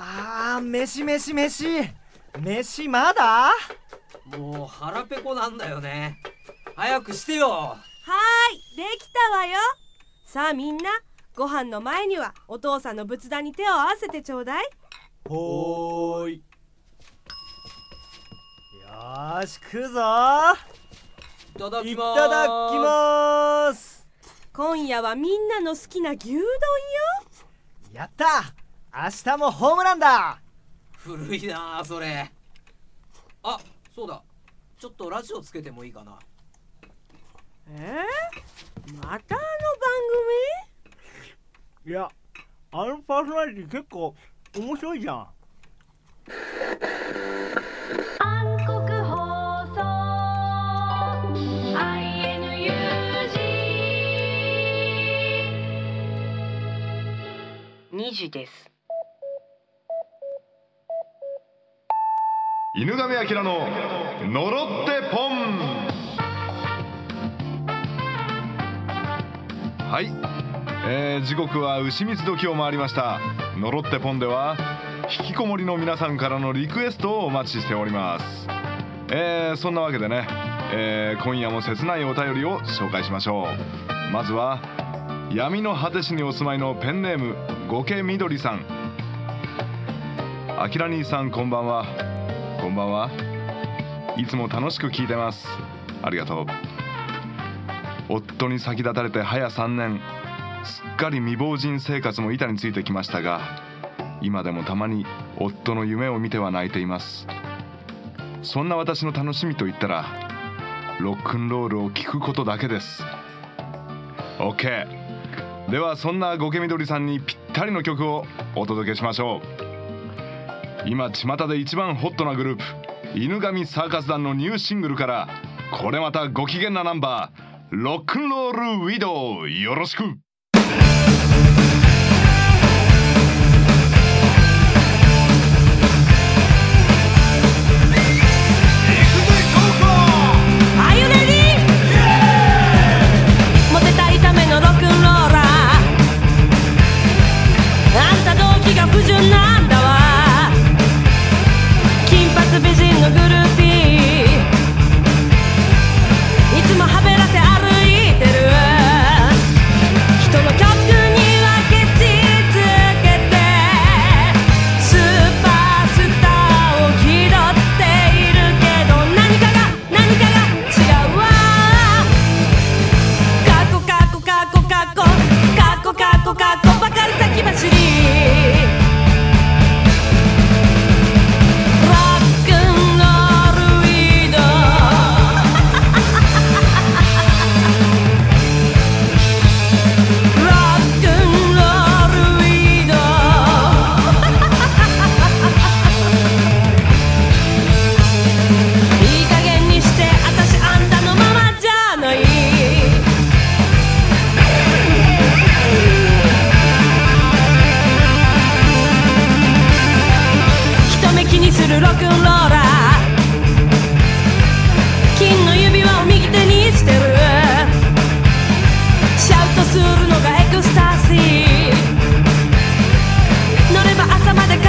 あー飯飯飯。飯まだ？もう腹ペコなんだよね。早くしてよ。はーいできたわよ。さあみんなご飯の前にはお父さんの仏壇に手を合わせてちょうだい。ほーい。よーし食うぞ。いただきいます。ただきます。今夜はみんなの好きな牛丼よ。やった明日もホームランだ。古いなあそれ。あそうだ。ちょっとラジオつけてもいいかな。えー、またあの番いやあのパーソナリティ結構面白いじゃん。暗黒放送。INUG 組2時です犬神明の呪ってポン。はい、えー時刻は牛蜜時を回りました。呪ってポンでは引きこもりの皆さんからのリクエストをお待ちしております。えーそんなわけでね、えー今夜も切ないお便りを紹介しましょう。まずは闇の果てしにお住まいのペンネームゴケみどりさん。あきら兄さんこんばんは。こんばんは。いつも楽しく聞いてます。ありがとう。夫に先立たれて早3年すっかり未亡人生活も板についてきましたが今でもたまに夫の夢を見ては泣いています。そんな私の楽しみといったらロックンロールを聴くことだけです。OK ではそんなゴケミドリさんにぴったりの曲をお届けしましょう。今巷で一番ホットなグループ犬神サーカス団のニューシングルからこれまたご機嫌なナンバーロックンロールウィドウよろしく。るロックンローラー。金の指輪を右手にしてる。シャウトするのがエクスタシー。乗れば朝までか